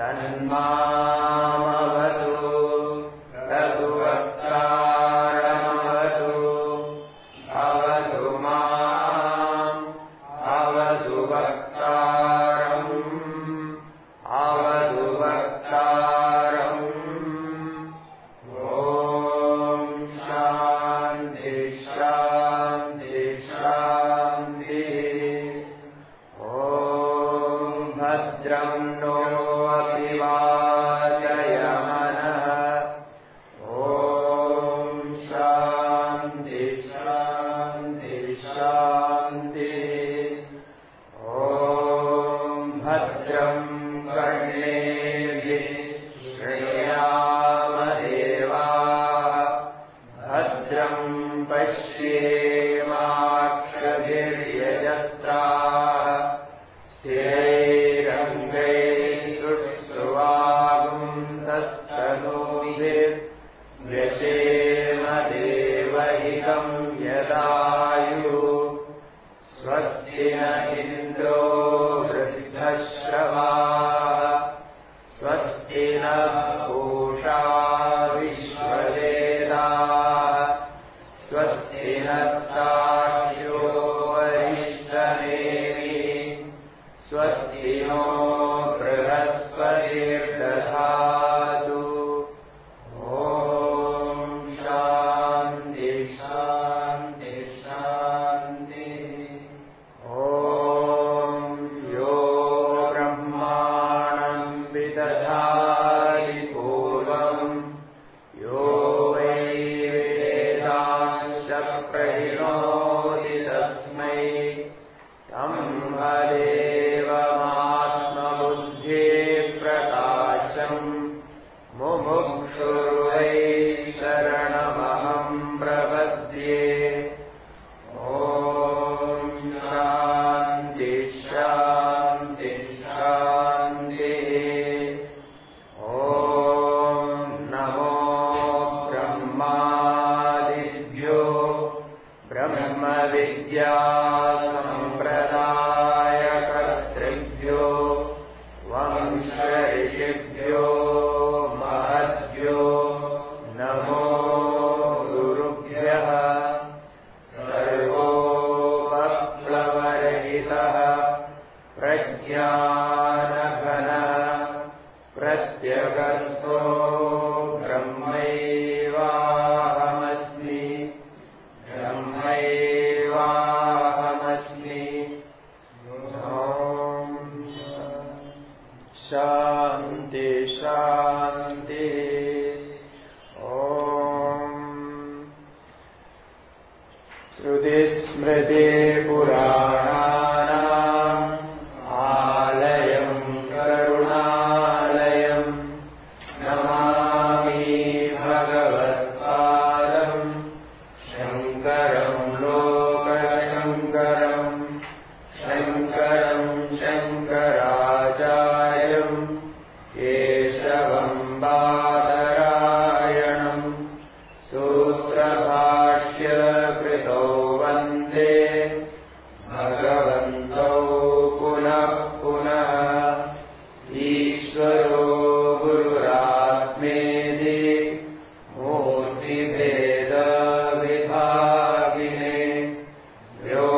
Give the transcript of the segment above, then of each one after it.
三门 तुम्हारे Yo.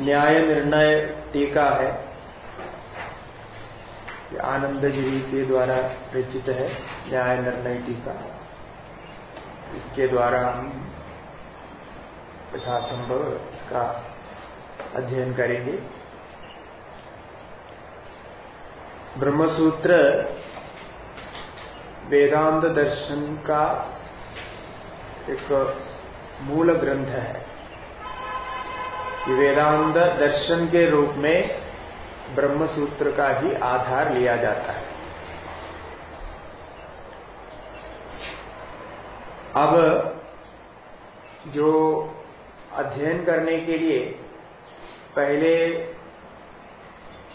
न्याय निर्णय टीका है। आनंद आनंदगिरी के द्वारा रचित है, न्याय निर्णय टीका। इसके द्वारा हम यथासंभव इसका अध्ययन करेंगे। ब्रह्मसूत्र वेदांत दर्शन का एक मूल ग्रंथ है। वेदांत दर्शन के रूप में ब्रह्मसूत्र का ही आधार लिया जाता है। अब जो अध्ययन करने के लिए पहले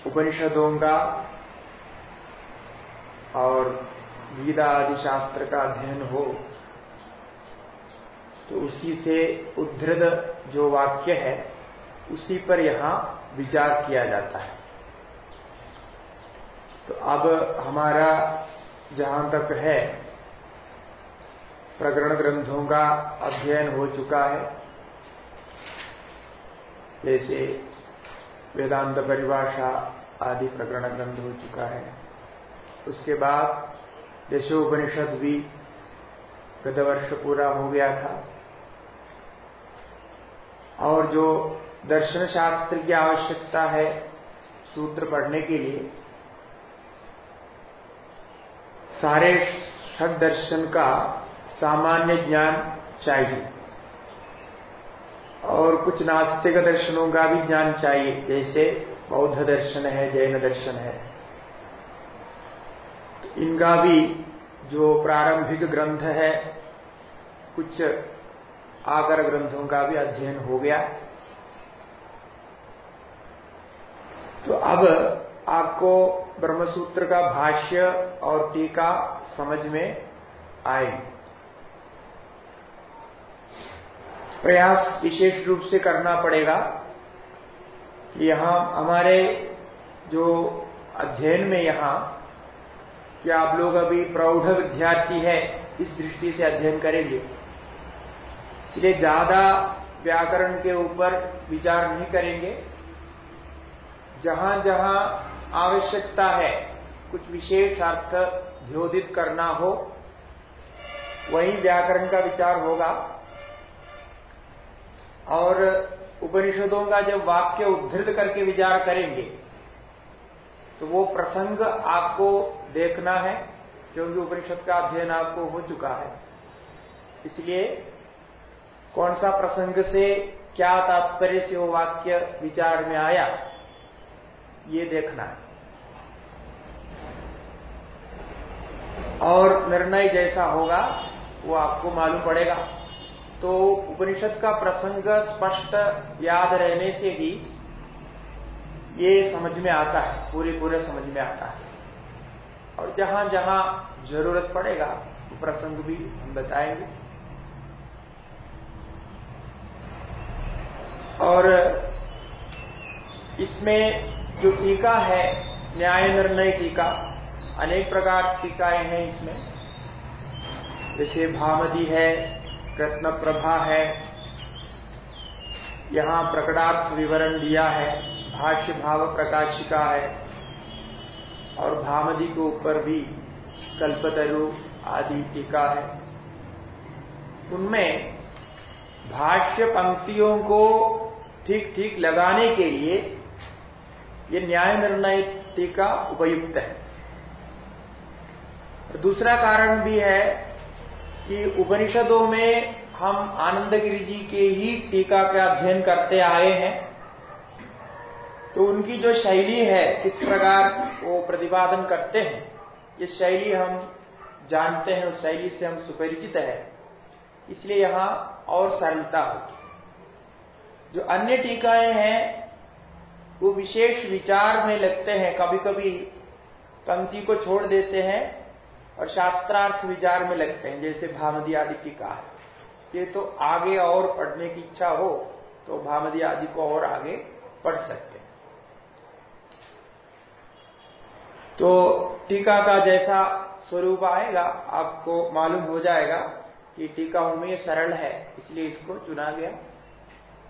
उपनिषदों का और गीता आदि शास्त्र का अध्ययन हो तो उसी से उद्धृत जो वाक्य है उसी पर यहाँ विचार किया जाता है। तो अब हमारा जहाँ तक है, प्रकरण ग्रंथों का अध्ययन हो चुका है। जैसे वेदांत परिभाषा आदि प्रकरण ग्रंथ हो चुका है। उसके बाद देशोपनिषद भी गत वर्ष पूरा हो गया था। और जो दर्शन शास्त्र की आवश्यकता है सूत्र पढ़ने के लिए। सारे षड दर्शन का सामान्य ज्ञान चाहिए। और कुछ नास्तिक दर्शनों का भी ज्ञान चाहिए। जैसे बौद्ध दर्शन है, जैन दर्शन है। तो इनका भी जो प्रारंभिक ग्रंथ है, कुछ आकर ग्रंथों का भी अध्ययन हो गया। तो अब आपको ब्रह्मसूत्र का भाष्य और टीका समझ में आएगी प्रयास विशेष रूप से करना पड़ेगा कि यहाँ हमारे जो अध्ययन में यहाँ, कि आप लोग अभी प्रौढ़ विद्यार्थी है, इस दृष्टि से अध्ययन करेंगे। इसलिए ज़्यादा व्याकरण के ऊपर विचार नहीं करेंगे। जहाँ जहाँ आवश्यकता है, कुछ विशेष अर्थ ध्योदित करना हो, वही व्याकरण का विचार होगा। और उपनिषदों का जब वाक्य उद्धृत करके विचार करेंगे तो वो प्रसंग आपको देखना है क्योंकि उपनिषद का अध्ययन आपको हो चुका है। इसलिए कौन सा प्रसंग से क्या तात्पर्य से वो वाक्य विचार में आया? ये देखना है। और निर्णय जैसा होगा, वो आपको मालूम पड़ेगा। तो उपनिषद का प्रसंग स्पष्ट याद रहने से ही ये समझ में आता है, पूरे पूरे समझ में आता है। और जहाँ जहाँ ज़रूरत पड़ेगा, वो प्रसंग भी हम बताएँगे। और इसमें जो टीका है, न्याय निर्णय टीका, अनेक प्रकार टीकाएँ हैं इसमें। जैसे भामदी है रत्न प्रभा है, यहाँ प्रकटार्थ विवरण दिया है, भाष्य भाव प्रकाशिका है, और भामदी के ऊपर भी कल्पतरु आदि टीका है। उनमें भाष्य पंक्तियों को ठीक ठीक लगाने के लिए ये न्याय निर्णय टीका उपयुक्त है। दूसरा कारण भी है कि उपनिषदों में हम आनंदगिरी जी के ही टीका का अध्ययन करते आए हैं। तो उनकी जो शैली है, किस प्रकार वो प्रतिपादन करते हैं, ये शैली हम जानते हैं, उस शैली से हम सुपरिचित है। इसलिए यहाँ और सरलता होगी। जो अन्य टीकाएँ हैं वो विशेष विचार में लगते हैं कभी कभी पंक्ति को छोड़ देते हैं और शास्त्रार्थ विचार में लगते हैं, जैसे भामदी आदि की कहा है। ये तो आगे और पढ़ने की इच्छा हो तो भामदी आदि को और आगे पढ़ सकते हैं। तो टीका का जैसा स्वरूप आएगा, आपको मालूम हो जाएगा कि टीका में सरल है, इसलिए इसको चुना गया।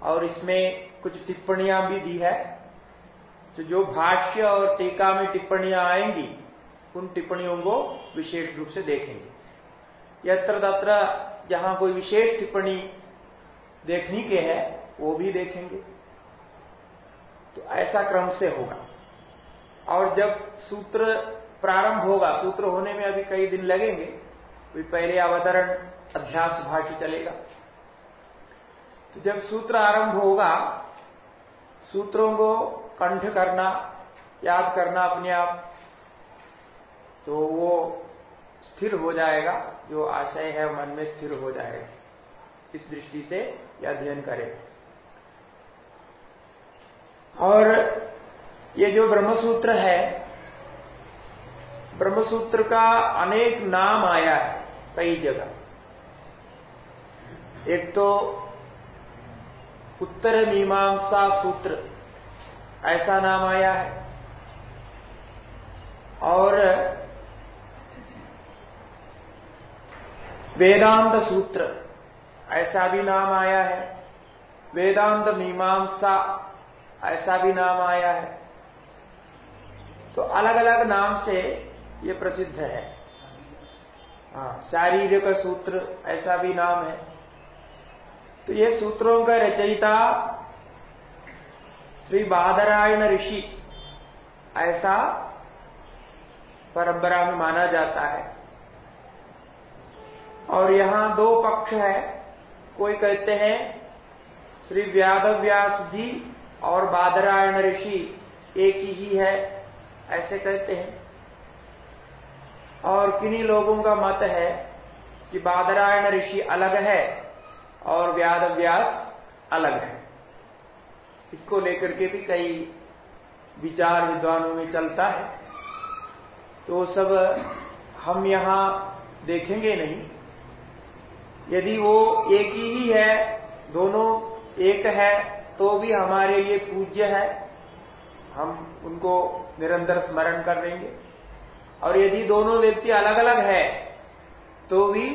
और इसमें कुछ टिप्पणियाँ भी दी है तो जो भाष्य और टीका में टिप्पणियाँ आएँगी, उन टिप्पणियों को विशेष रूप से देखेंगे। यत्र तत्र जहाँ कोई विशेष टिप्पणी देखने के है, वो भी देखेंगे। तो ऐसा क्रम से होगा। और जब सूत्र प्रारंभ होगा, सूत्र होने में अभी कई दिन लगेंगे तो पहले अवतरण अभ्यास भाष्य चलेगा। तो जब सूत्र आरंभ होगा, सूत्रों को कंठ करना, याद करना अपने आप तो वो स्थिर हो जाएगा, जो आशय है मन में स्थिर हो जाएगा। इस दृष्टि से यह अध्ययन करें। और ये जो ब्रह्मसूत्र है, ब्रह्मसूत्र का अनेक नाम आया है, कई जगह। एक तो उत्तर मीमांसा सूत्र। ऐसा नाम आया है। और वेदांत सूत्र, ऐसा भी नाम आया है। वेदांत मीमांसा, ऐसा भी नाम आया है। तो अलग अलग नाम से ये प्रसिद्ध है। हाँ शारीरिक सूत्र, ऐसा भी नाम है। तो ये सूत्रों का रचयिता श्री बादरायण ऋषि। ऐसा परंपरा में माना जाता है। और यहाँ दो पक्ष है। कोई कहते हैं, श्री व्याद व्यास जी और बादरायण ऋषि एक ही है, ऐसे कहते हैं। और किन्हीं लोगों का मत है कि बादरायण ऋषि अलग है और व्याद व्यास अलग है। इसको लेकर के भी कई विचार विद्वानों में चलता है। तो सब हम यहाँ देखेंगे नहीं। यदि वो एक ही ही है, दोनों एक है तो भी हमारे लिए पूज्य है। हम उनको निरंतर स्मरण कर लेंगे। और यदि दोनों व्यक्ति अलग अलग है तो भी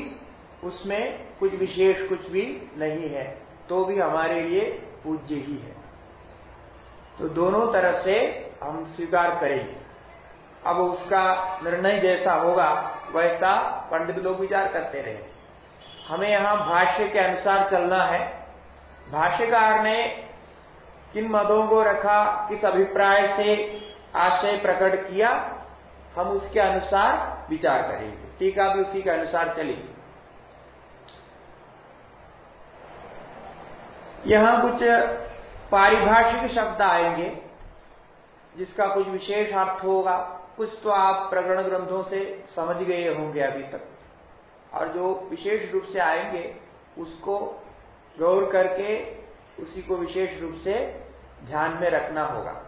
उसमें कुछ विशेष कुछ भी नहीं है तो भी हमारे लिए पूज्य ही है। तो दोनों तरफ़ से हम स्वीकार करेंगे। अब उसका निर्णय जैसा होगा, वैसा पंडित लोग विचार करते रहे हमें यहाँ भाष्य के अनुसार चलना है। भाष्यकार ने किन मदों को रखा, किस अभिप्राय से आशय प्रकट किया, हम उसके अनुसार विचार करेंगे। टीका भी उसी के अनुसार चलेगी। यहाँ कुछ पारिभाषिक शब्द आएँगे, जिसका कुछ विशेष अर्थ होगा। कुछ तो आप प्रकरण ग्रंथों से समझ गए होंगे अभी तक। और जो विशेष रूप से आएँगे, उसको गौर करके उसी को विशेष रूप से ध्यान में रखना होगा।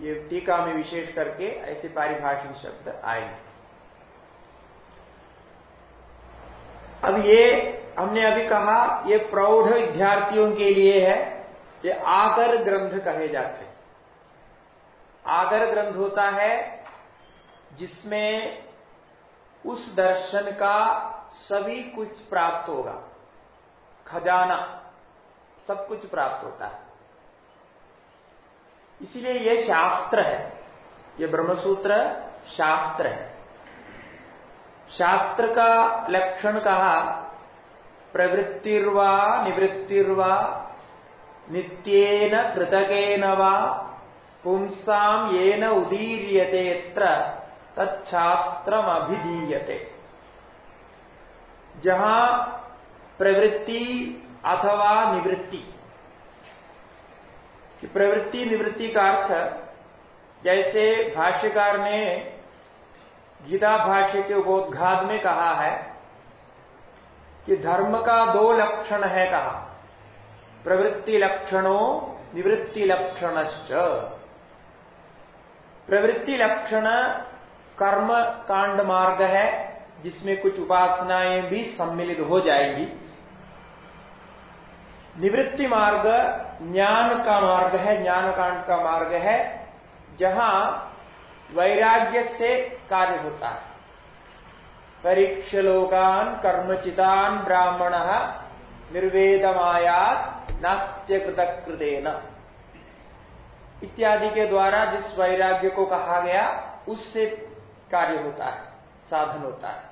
ये टीका में विशेष करके ऐसे पारिभाषिक शब्द आएँगे। अब ये हमने अभी कहा, ये प्रौढ़ विद्यार्थियों के लिए है। ये आगर ग्रंथ कहे जाते हैं। आगर ग्रंथ होता है जिसमें उस दर्शन का सभी कुछ प्राप्त होगा। खजाना सब कुछ प्राप्त होता है। इसीलिए यह शास्त्र है। ये ब्रह्मसूत्र शास्त्र है। शास्त्र का लक्षण कहा, प्रवृत्तिर्वा निवृत्तिर्वा नित्येन कृतकेन वा? पुंसाम येन उदीर्यते तत्शास्त्र अभिधीयते जहाँ प्रवृत्ति अथवा निवृत्ति। प्रवृत्ति निवृत्ति का अर्थ, जैसे भाष्यकार ने गीता भाष्य के उपोदघात में कहा है कि धर्म का दो लक्षण है कहा। प्रवृत्ति लक्षणों निवृत्ति लक्षणश्च। प्रवृत्ति लक्षण कर्म कांड मार्ग है, जिसमें कुछ उपासनाएँ भी सम्मिलित हो जाएँगी। निवृत्ति मार्ग ज्ञान का मार्ग है ज्ञान कांड का मार्ग है, जहाँ वैराग्य से कार्य होता है। परीक्ष लोकान कर्मचितान ब्राह्मण निर्वेदमायात नास्त्य इत्यादि के द्वारा जिस वैराग्य को कहा गया, उससे कार्य होता है, साधन होता है।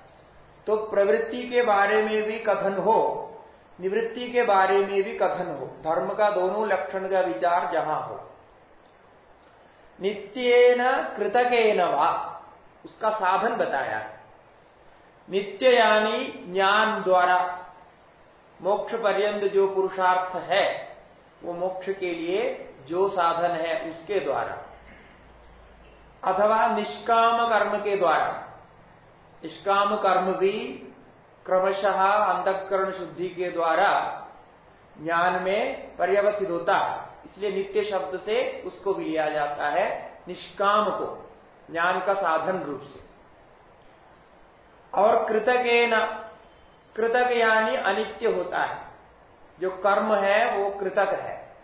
तो प्रवृत्ति के बारे में भी कथन हो, निवृत्ति के बारे में भी कथन हो, धर्म का दोनों लक्षण का विचार जहाँ हो। नित्येन कृतकेन वा, उसका साधन बताया नित्य यानी ज्ञान द्वारा मोक्ष पर्यंत जो पुरुषार्थ है, वो मोक्ष के लिए जो साधन है, उसके द्वारा। अथवा निष्काम कर्म के द्वारा। निष्काम कर्म भी क्रमशः अंतकरण शुद्धि के द्वारा ज्ञान में पर्यवसित होता है। इसलिए नित्य शब्द से उसको भी लिया जाता है, निष्काम को, ज्ञान का साधन रूप से। और कृतक कृतक यानी अनित्य होता है। जो कर्म है, वो कृतक है।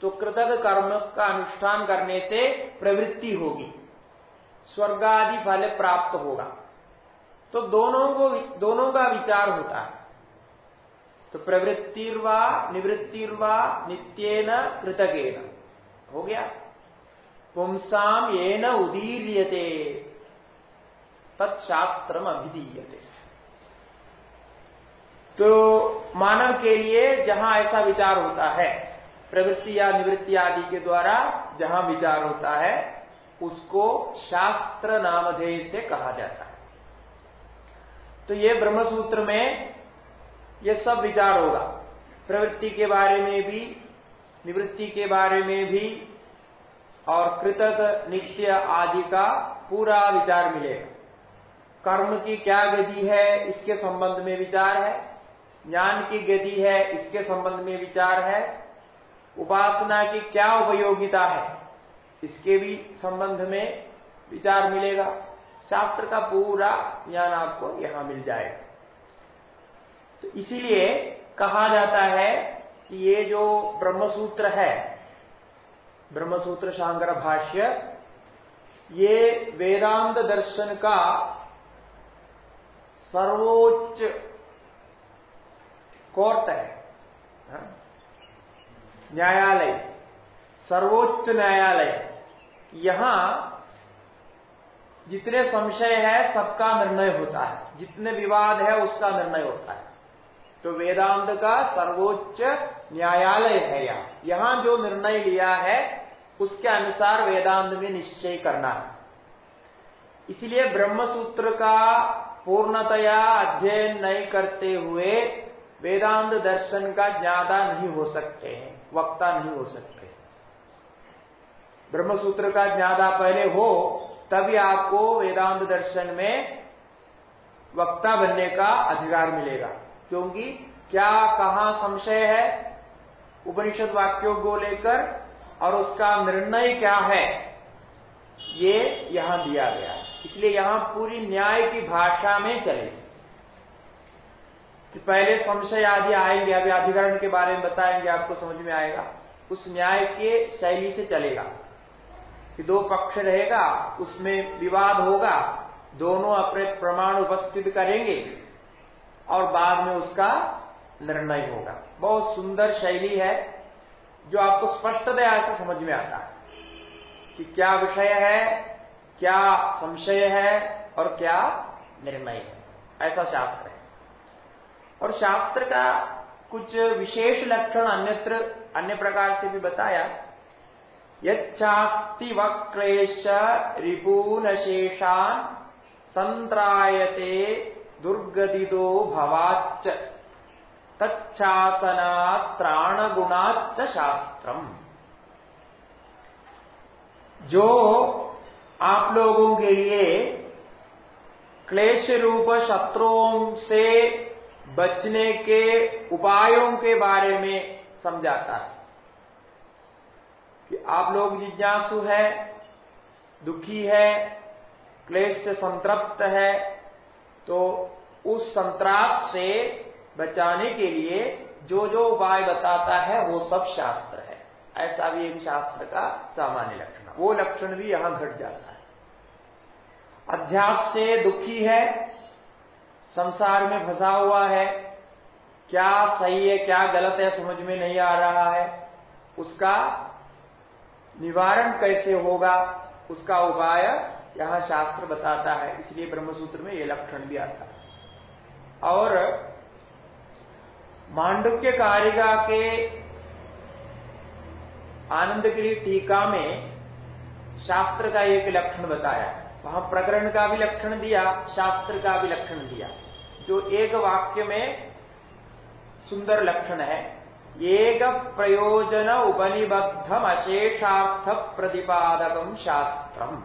तो कृतक कर्म का अनुष्ठान करने से प्रवृत्ति होगी। स्वर्गादि फल प्राप्त होगा। तो दोनों को दोनों का विचार होता है। तो प्रवृत्तिर्वा, निवृत्तिर्वा, नित्येन कृतकेन हो गया? पुंसाम ये न उदीर्यते। तत्शास्त्र अभिधीयते तो मानव के लिए जहाँ ऐसा विचार होता है, प्रवृत्ति या निवृत्ति आदि के द्वारा जहाँ विचार होता है, उसको शास्त्र नामधेय से कहा जाता है। तो ये ब्रह्मसूत्र में ये सब विचार होगा। प्रवृत्ति के बारे में भी, निवृत्ति के बारे में भी, और कृतक, नित्य आदि का पूरा विचार मिलेगा। कर्म की क्या गति है, इसके संबंध में विचार है। ज्ञान की गति है, इसके संबंध में विचार है। उपासना की क्या उपयोगिता है, इसके भी संबंध में विचार मिलेगा। शास्त्र का पूरा ज्ञान आपको यहाँ मिल जाएगा। तो इसीलिए कहा जाता है कि ये जो ब्रह्मसूत्र है, ब्रह्मसूत्र शांकर भाष्य, ये वेदांत दर्शन का सर्वोच्च कोर्ट है। हाँ? न्यायालय, सर्वोच्च न्यायालय। यहाँ जितने संशय है, सबका निर्णय होता है। जितने विवाद है, उसका निर्णय होता है। तो वेदांत का सर्वोच्च न्यायालय है यहाँ। यहाँ जो निर्णय लिया है, उसके अनुसार वेदांत में निश्चय करना है। इसलिए ब्रह्मसूत्र का पूर्णतया अध्ययन नहीं करते हुए वेदांत दर्शन का ज़्यादा नहीं हो सकते हैं, वक्ता नहीं हो सकते ब्रह्मसूत्र का ज़्यादा पहले हो, तभी आपको वेदांत दर्शन में वक्ता बनने का अधिकार मिलेगा। क्योंकि क्या, कहा संशय है? उपनिषद वाक्यों को लेकर और उसका निर्णय क्या है? ये यहाँ दिया गया इसलिए यहाँ पूरी न्याय की भाषा में चले। कि पहले संशय आदि आएँगे, अभी अधिकरण के बारे में बताएँगे, आपको समझ में आएगा। उस न्याय के शैली से चलेगा। कि दो पक्ष रहेगा, उसमें विवाद होगा, दोनों अपने प्रमाण उपस्थित करेंगे, और बाद में उसका निर्णय होगा। बहुत सुंदर शैली है, जो आपको स्पष्टतया से समझ में आता है कि क्या विषय है, क्या संशय है, और क्या निर्णय है। ऐसा शास्त्र है। और शास्त्र का कुछ विशेष लक्षण अन्यत्र, अन्य प्रकार से भी बताया यच्चास्ति वक्रेश रिपून शेषान संत्रायते दुर्गदिदो भवाच्च त्राण गुणाच शास्त्रम। जो आप लोगों के लिए क्लेश रूप शत्रुओं से बचने के उपायों के बारे में समझाता है कि आप लोग जिज्ञासु है, दुखी है, क्लेश से संतृप्त है तो उस संतरास से बचाने के लिए जो जो उपाय बताता है, वो सब शास्त्र है। ऐसा भी एक शास्त्र का सामान्य लक्षण। वो लक्षण भी यहाँ घट जाता है। अध्यास से दुखी है संसार में फंसा हुआ है। क्या सही है, क्या गलत है, समझ में नहीं आ रहा है। उसका निवारण कैसे होगा, उसका उपाय यहाँ शास्त्र बताता है। इसलिए ब्रह्मसूत्र में यह लक्षण आता है। और मांडुक्य कारिका के आनंदगिरी टीका में शास्त्र का एक लक्षण बताया। वहाँ प्रकरण का भी लक्षण दिया, शास्त्र का भी लक्षण दिया। जो एक वाक्य में सुंदर लक्षण है, एक प्रयोजन उपनिबद्धम अशेषार्थ प्रतिपादकम शास्त्रम।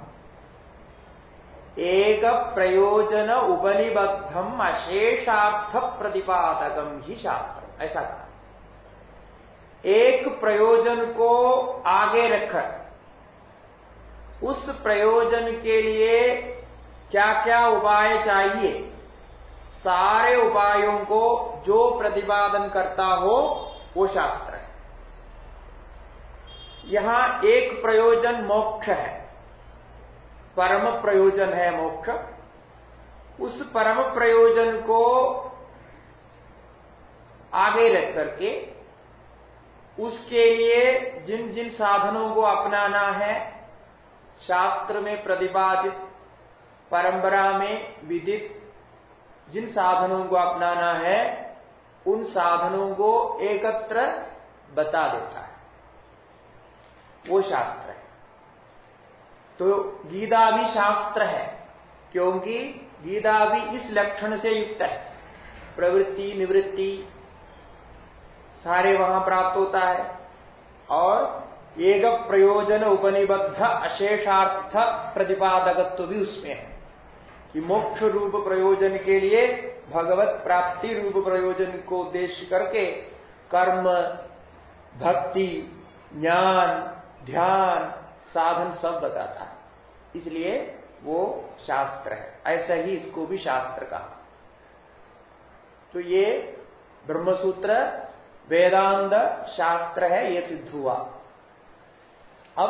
एक प्रयोजन उपनिबद्धम अशेषार्थ प्रतिपादकम ही शास्त्र ऐसा कहा। एक प्रयोजन को आगे रखकर, उस प्रयोजन के लिए क्या क्या उपाय चाहिए? सारे उपायों को जो प्रतिपादन करता हो, वो शास्त्र है। यहाँ एक प्रयोजन मोक्ष है। परम प्रयोजन है मोक्ष। उस परम प्रयोजन को आगे रख करके उसके लिए जिन जिन साधनों को अपनाना है, शास्त्र में प्रतिपादित, परंपरा में विदित जिन साधनों को अपनाना है, उन साधनों को एकत्र बता देता है। वो शास्त्र है। तो गीता भी शास्त्र है, क्योंकि गीता भी इस लक्षण से युक्त है। प्रवृत्ति, निवृत्ति, सारे वहाँ प्राप्त होता है, और एक प्रयोजन उपनिबद्ध अशेषार्थ प्रतिपादकत्व भी उसमें है। कि मोक्ष रूप प्रयोजन के लिए भगवत प्राप्ति रूप प्रयोजन को उद्देश्य करके कर्म, भक्ति, ज्ञान, ध्यान, साधन सब बताता है। इसलिए वो शास्त्र है। ऐसा ही इसको भी शास्त्र कहा। तो ये ब्रह्मसूत्र वेदांत शास्त्र है, ये सिद्ध हुआ। अब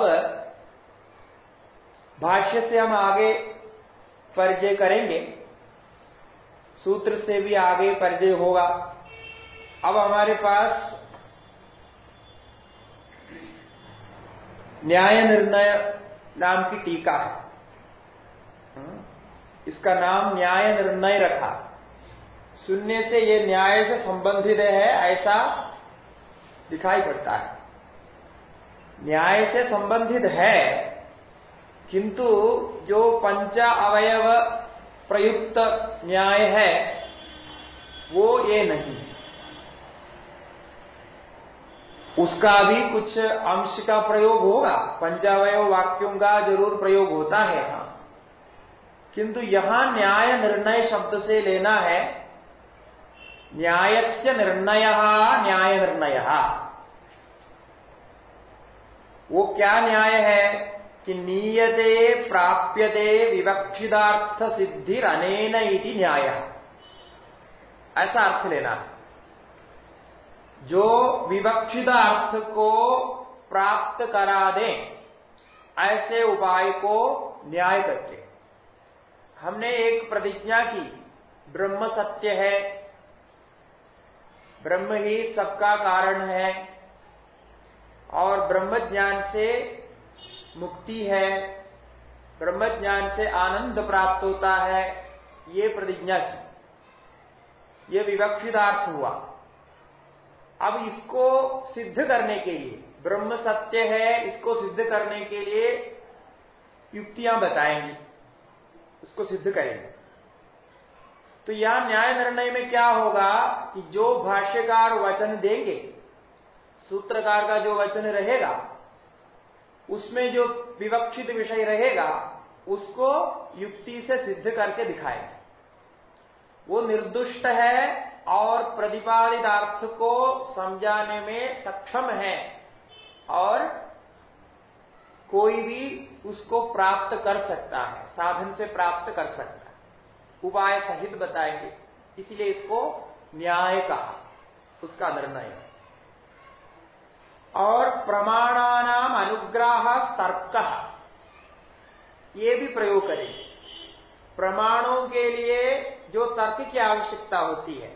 भाष्य से हम आगे परिचय करेंगे। सूत्र से भी आगे परिचय होगा। अब हमारे पास न्याय निर्णय नाम की टीका है। इसका नाम न्याय निर्णय रखा। सुनने से ये न्याय से संबंधित है, ऐसा दिखाई पड़ता है। न्याय से संबंधित है किंतु जो पंच अवयव प्रयुक्त न्याय है, वो ये नहीं उसका भी कुछ अंश का प्रयोग होगा पंचावय वाक्यों का ज़रूर प्रयोग होता है यहाँ। किंतु यहाँ न्याय निर्णय शब्द से लेना है, न्यायस्य निर्णय न्याय निर्णय। वो क्या न्याय है? कि नीयते, प्राप्यते विवक्षितार्थ सिद्धि अनेन न्याय। ऐसा अर्थ लेना। जो विवक्षित अर्थ को प्राप्त करा दे, ऐसे उपाय को न्याय करके। हमने एक प्रतिज्ञा की, ब्रह्म सत्य है। ब्रह्म ही सबका कारण है। और ब्रह्म ज्ञान से मुक्ति है। ब्रह्म ज्ञान से आनंद प्राप्त होता है, ये प्रतिज्ञा की। ये विवक्षितार्थ हुआ। अब इसको सिद्ध करने के लिए, ब्रह्म सत्य है, इसको सिद्ध करने के लिए युक्तियाँ बताएँगी। उसको सिद्ध करेंगे। तो यहाँ न्याय निर्णय में क्या होगा कि जो भाष्यकार वचन देंगे, सूत्रकार का जो वचन रहेगा उसमें जो विवक्षित विषय रहेगा, उसको युक्ति से सिद्ध करके दिखाएँगे। वो निर्दुष्ट है और प्रतिपादित अर्थ को समझाने में सक्षम है और कोई भी उसको प्राप्त कर सकता है, साधन से प्राप्त कर सकता है। उपाय सहित बताएँगे, इसलिए इसको न्याय कहा, उसका निर्णय। है और प्रमाणानाम अनुग्राह तर्क। ये भी प्रयोग करेंगे प्रमाणों के लिए जो तर्क की आवश्यकता होती है,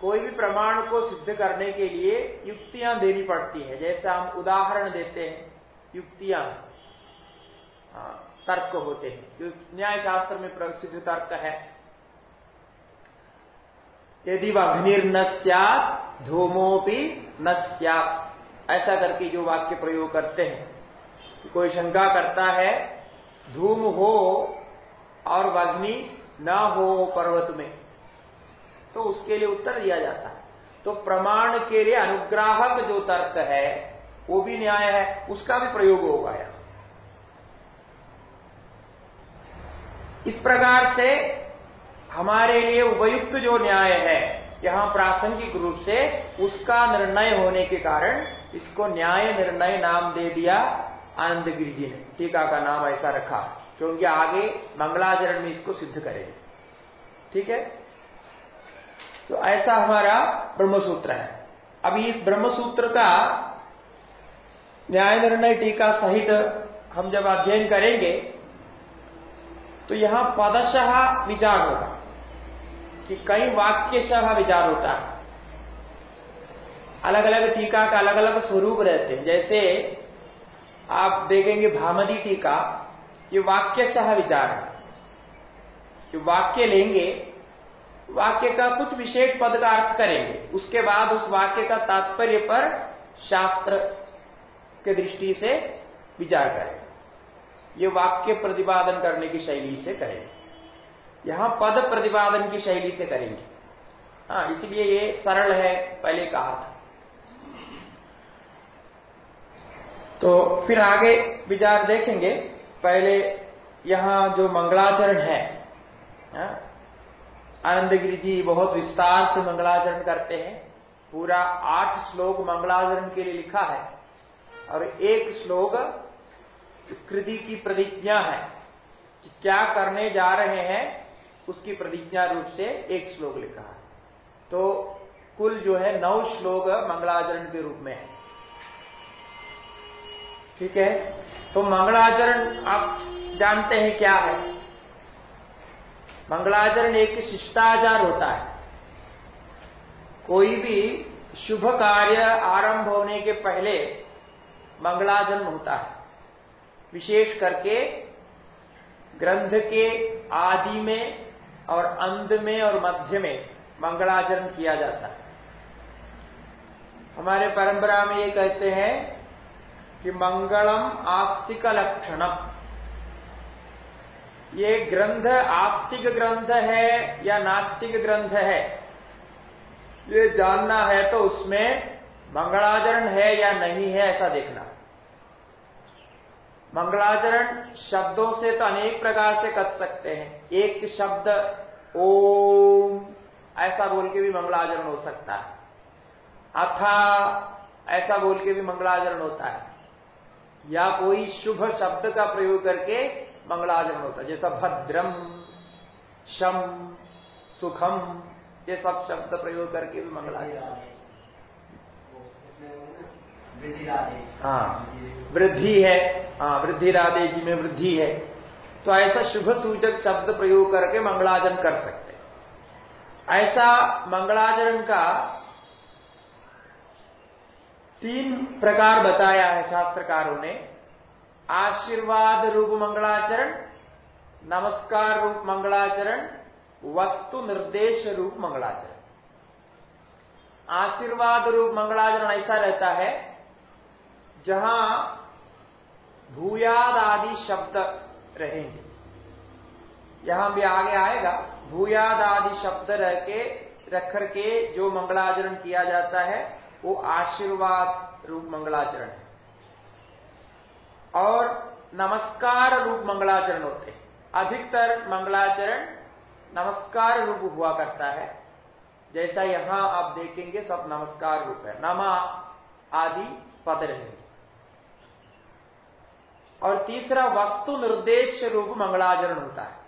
कोई भी प्रमाण को सिद्ध करने के लिए युक्तियाँ देनी पड़ती है। जैसे हम उदाहरण देते हैं, युक्तियाँ तर्क होते हैं। जो न्याय शास्त्र में प्रसिद्ध तर्क है, यदि वह अग्निर्न धूमोपी न स्याप। ऐसा करके जो वाक्य प्रयोग करते हैं। कोई शंका करता है, धूम हो और वग्नि न हो पर्वत में तो उसके लिए उत्तर दिया जाता है। तो प्रमाण के लिए अनुग्राहक जो तर्क है, वो भी न्याय है, उसका भी प्रयोग होगा यहाँ। इस प्रकार से हमारे लिए उपयुक्त जो न्याय है यहाँ प्रासंगिक रूप से उसका निर्णय होने के कारण इसको न्याय निर्णय नाम दे दिया आनंद जी ने। टीका का नाम ऐसा रखा, क्योंकि आगे मंगलाचरण में इसको सिद्ध करेंगे। ठीक है? तो ऐसा हमारा ब्रह्मसूत्र है। अभी इस ब्रह्मसूत्र का न्याय निर्णय टीका सहित हम जब अध्ययन करेंगे तो यहाँ पदशः विचार होगा। कि कई वाक्य वाक्यशः विचार होता है। अलग अलग टीका का अलग अलग स्वरूप रहते हैं। जैसे आप देखेंगे भामदी टीका, ये वाक्यशः विचार है। जो वाक्य लेंगे, वाक्य का कुछ विशेष पद का अर्थ करेंगे। उसके बाद उस वाक्य का तात्पर्य पर शास्त्र के दृष्टि से विचार करें ये वाक्य प्रतिपादन करने की शैली से करेंगे। यहाँ पद प्रतिपादन की शैली से करेंगे। हाँ इसलिए ये सरल है पहले कहा था। तो फिर आगे विचार देखेंगे। पहले यहाँ जो मंगलाचरण है हाँ, आनंदगिरी जी बहुत विस्तार से मंगलाचरण करते हैं। पूरा आठ श्लोक मंगलाचरण के लिए लिखा है और एक श्लोक कृति की प्रतिज्ञा है कि क्या करने जा रहे हैं उसकी प्रतिज्ञा रूप से एक श्लोक लिखा है। तो कुल जो है नौ श्लोक मंगलाचरण के रूप में है। ठीक है? तो मंगलाचरण, आप जानते हैं क्या है? मंगलाचरण एक शिष्टाचार होता है। कोई भी शुभ कार्य आरंभ होने के पहले मंगलाचरण होता है। विशेष करके ग्रंथ के आदि में और अंत में और मध्य में मंगलाचरण किया जाता है। हमारे परंपरा में ये कहते हैं कि मंगलम आस्तिक लक्षणम। ये ग्रंथ आस्तिक ग्रंथ है या नास्तिक ग्रंथ है? ये जानना है तो उसमें मंगलाचरण है या नहीं है ऐसा देखना। मंगलाचरण शब्दों से तो अनेक प्रकार से कर सकते हैं। एक शब्द, ओम, ऐसा बोल के भी मंगलाचरण हो सकता है। अथा, ऐसा बोल के भी मंगलाचरण होता है। या कोई शुभ शब्द का प्रयोग करके मंगलाचरण होता है। जैसा भद्रम, शम, सुखम, ये सब शब्द प्रयोग करके भी मंगलाचरण हाँ। वृद्धि है। हाँ वृद्धि राधे जी में वृद्धि है। तो ऐसा शुभ सूचक शब्द प्रयोग करके मंगलाचरण कर सकते ऐसा मंगलाचरण का तीन प्रकार बताया है शास्त्रकारों ने। आशीर्वाद रूप मंगलाचरण नमस्कार रूप मंगलाचरण वस्तु निर्देश रूप मंगलाचरण। आशीर्वाद रूप मंगलाचरण ऐसा रहता है जहाँ भूयाद आदि शब्द रहेंगे। यहाँ भी आगे आएगा भूयाद आदि शब्द रह के, रख करके जो मंगलाचरण किया जाता है, वो आशीर्वाद रूप मंगलाचरण है। और नमस्कार रूप मंगलाचरण होते हैं। अधिकतर मंगलाचरण नमस्कार रूप हुआ करता है। जैसा यहाँ आप देखेंगे, सब नमस्कार रूप है। नमा आदि पद रहेंगे। और तीसरा वस्तु निर्देश रूप मंगलाचरण होता है।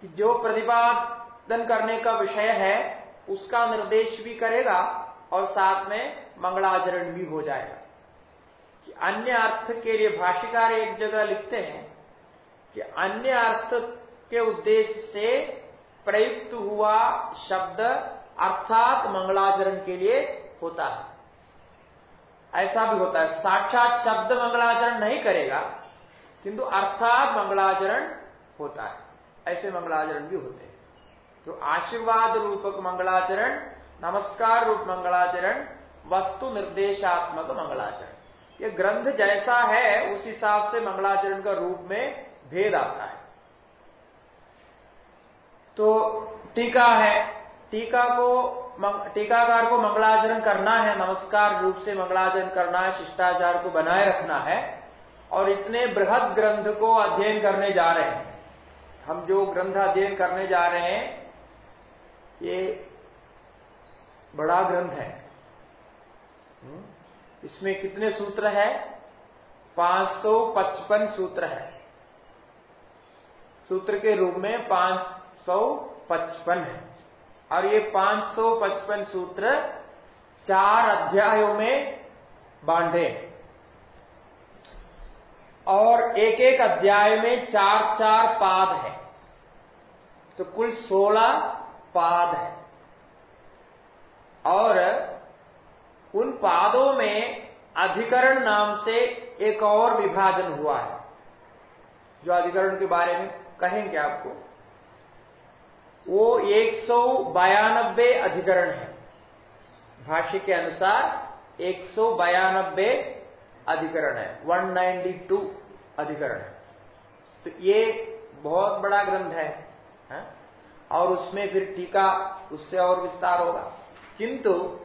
कि जो प्रतिपादन करने का विषय है, उसका निर्देश भी करेगा और साथ में मंगलाचरण भी हो जाएगा। कि अन्य अर्थ के लिए भाष्यकार एक जगह लिखते हैं कि अन्य अर्थ के उद्देश्य से प्रयुक्त हुआ शब्द अर्थात मंगलाचरण के लिए होता है। ऐसा भी होता है। साक्षात शब्द मंगलाचरण नहीं करेगा, किंतु अर्थात मंगलाचरण होता है। ऐसे मंगलाचरण भी होते हैं। तो आशीर्वाद रूपक मंगलाचरण, नमस्कार रूप मंगलाचरण, वस्तु निर्देशात्मक मंगलाचरण। ये ग्रंथ जैसा है, उस हिसाब से मंगलाचरण का रूप में भेद आता है। तो टीका है टीका को टीकाकार को मंगलाचरण करना है, नमस्कार रूप से मंगलाचरण करना है, शिष्टाचार को बनाए रखना है, और इतने बृहद ग्रंथ को अध्ययन करने जा रहे हैं। हम जो ग्रंथ अध्ययन करने जा रहे हैं, ये बड़ा ग्रंथ है। हम्म? इसमें कितने सूत्र है? 555 सूत्र है। सूत्र के रूप में 555 है। और ये 555 सूत्र चार अध्यायों में बांधे और एक एक अध्याय में चार चार पाद है। तो कुल सोलह पाद है। और उन पादों में अधिकरण नाम से एक और विभाजन हुआ है। जो अधिकरण के बारे में कहेंगे आपको। वो एक सौ बयानबे अधिकरण है। भाष्य के अनुसार एक सौ बयानबे अधिकरण है 192 अधिकरण है। तो ये बहुत बड़ा ग्रंथ है, है? और उसमें फिर टीका उससे और विस्तार होगा। किंतु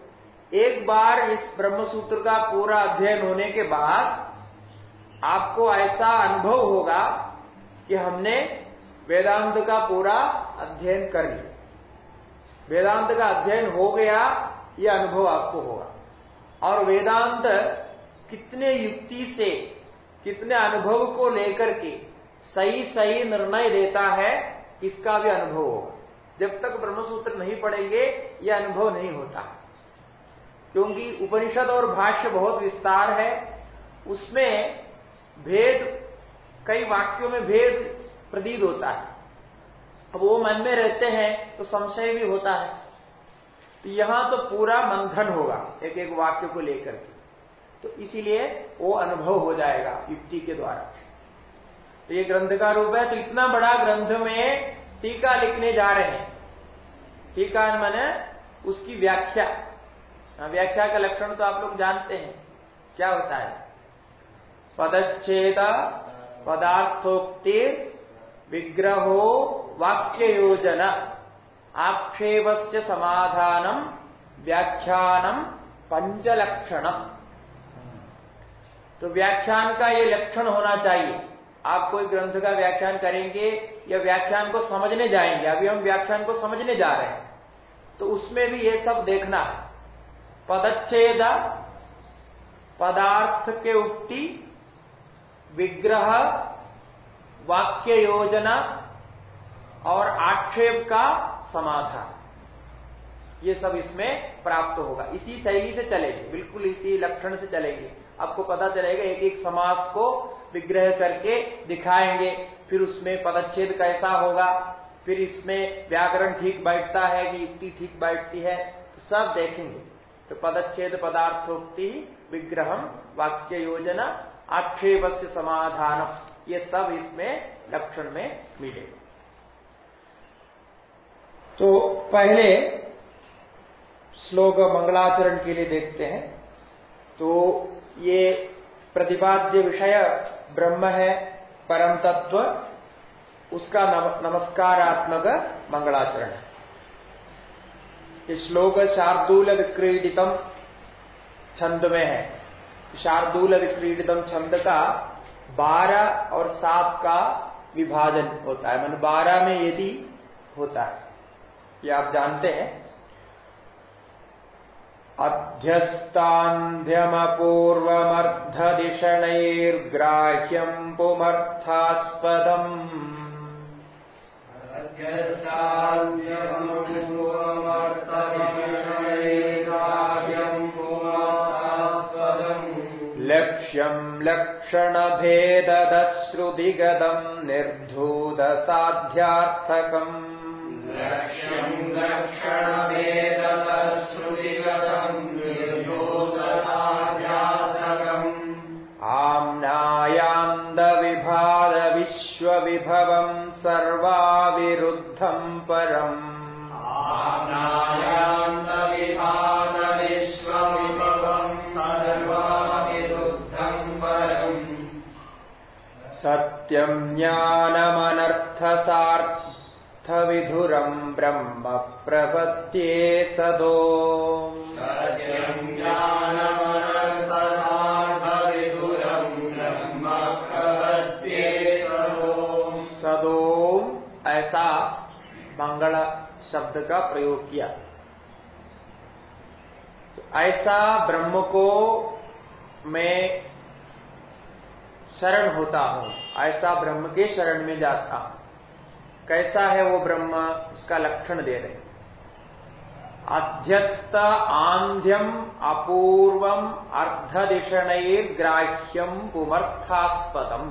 एक बार इस ब्रह्मसूत्र का पूरा अध्ययन होने के बाद आपको ऐसा अनुभव होगा कि हमने वेदांत का पूरा अध्ययन कर। लिया वेदांत का अध्ययन हो गया यह अनुभव आपको होगा। और वेदांत कितने युक्ति से, कितने अनुभव को लेकर के सही सही निर्णय देता है, इसका भी अनुभव होगा। जब तक ब्रह्मसूत्र नहीं पढ़ेंगे यह अनुभव नहीं होता। क्योंकि उपनिषद और भाष्य बहुत विस्तार है। उसमें भेद, कई वाक्यों में भेद प्रतीत होता है। अब वो मन में रहते हैं तो संशय भी होता है। तो यहाँ तो पूरा मंथन होगा एक एक वाक्य को लेकर के। तो इसीलिए वो अनुभव हो जाएगा युक्ति के द्वारा। तो ये ग्रंथ का रूप है तो इतना बड़ा ग्रंथ में टीका लिखने जा रहे हैं। टीका मैंने उसकी व्याख्या। हाँ, व्याख्या का लक्षण तो आप लोग जानते हैं। क्या होता है? पदच्छेद पदार्थोक्ति विग्रहो वाक्य योजना आक्षेप से समाधानम व्याख्यानम पंचलक्षणम तो व्याख्यान का ये लक्षण होना चाहिए। आप कोई ग्रंथ का व्याख्यान करेंगे या व्याख्यान को समझने जाएँगे, अभी हम व्याख्यान को समझने जा रहे हैं तो उसमें भी ये सब देखना। पदच्छेद, पदार्थ के उक्ति, विग्रह वाक्य योजना और आक्षेप का समाधान। ये सब इसमें प्राप्त होगा। इसी शैली से चलेंगे। बिल्कुल इसी लक्षण से चलेंगे। आपको पता चलेगा एक एक समास को विग्रह करके दिखाएँगे। फिर उसमें पदच्छेद कैसा होगा? फिर इसमें व्याकरण ठीक बैठता है कि युक्ति ठीक बैठती है? सब देखेंगे। तो पदच्छेद पदार्थोक्ति विग्रह वाक्य योजना आक्षेप समाधान ये सब इसमें लक्षण में मिलेगा। तो पहले श्लोक मंगलाचरण के लिए देखते हैं। तो ये प्रतिपाद्य विषय ब्रह्म है, परम तत्व, उसका नमस्कारात्मक मंगलाचरण है। ये श्लोक शार्दूल विक्रीडितम छंद में है। शार्दूल विक्रीडितम छंद का बारह और सात का विभाजन होता है। मान बारह में यदि होता है। ये आप जानते हैं अध्यस्तान्ध्यमपूर्वमर्धदिषणैर्ग्राह्यम् पुमर्थास्पदम्। लक्ष्यम् लक्षणभेददश्रुतिगतम् निर्धूतसाध्यार्थकम्। लक्षणवेदश्रुवेदम् आम्नायान्दविभागविश्वविभवम् सर्वा विरुद्धम् परम्। आम्नायाम् सर्वाविरुद्धम् परम्। सत्यम् ज्ञानमनर्थसार्थ ज्ञानमनर्थसार्थविधुरम् ब्रह्म प्रपत्ये सदो। सदोम ऐसा मंगल शब्द का प्रयोग किया। तो ऐसा ब्रह्म को मैं शरण होता हूँ ऐसा ब्रह्म के शरण में जाता हूँ। कैसा है वो ब्रह्म, उसका लक्षण दे रहे अध्यस्त आंध्यम, अपूर्वम ग्राह्यम पुमर्थास्पदम।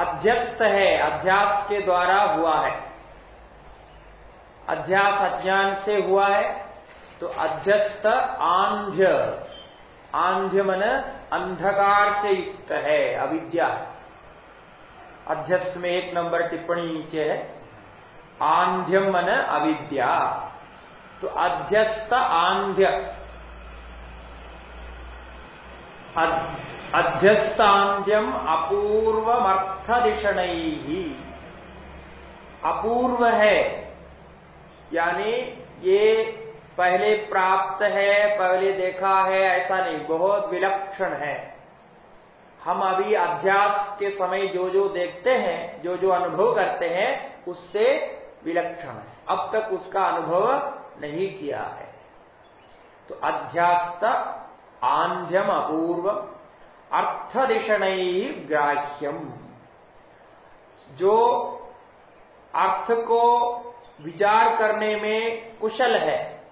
अध्यस्त है, अध्यास के द्वारा हुआ है। अध्यास अज्ञान से हुआ है तो अध्यस्त आंध्य। आंध्य मन अंधकार से युक्त है, अविद्या। अध्यस्त में एक नंबर टिप्पणी नीचे है। आंध्यम मन अविद्या। तो अध्यस्त आंध्य। अध्यस्तांध्यम अपूर्वमर्थदिषण ही अपूर्व है, यानी ये पहले प्राप्त है, पहले देखा है, ऐसा नहीं, बहुत विलक्षण है। हम अभी अध्यास के समय जो जो देखते हैं, जो जो अनुभव करते हैं, उससे विलक्षण है। अब तक उसका अनुभव नहीं किया है। तो अध्यास्त आंध्यम अपूर्व अर्थदिषण ग्राह्यम। जो अर्थ को विचार करने में कुशल है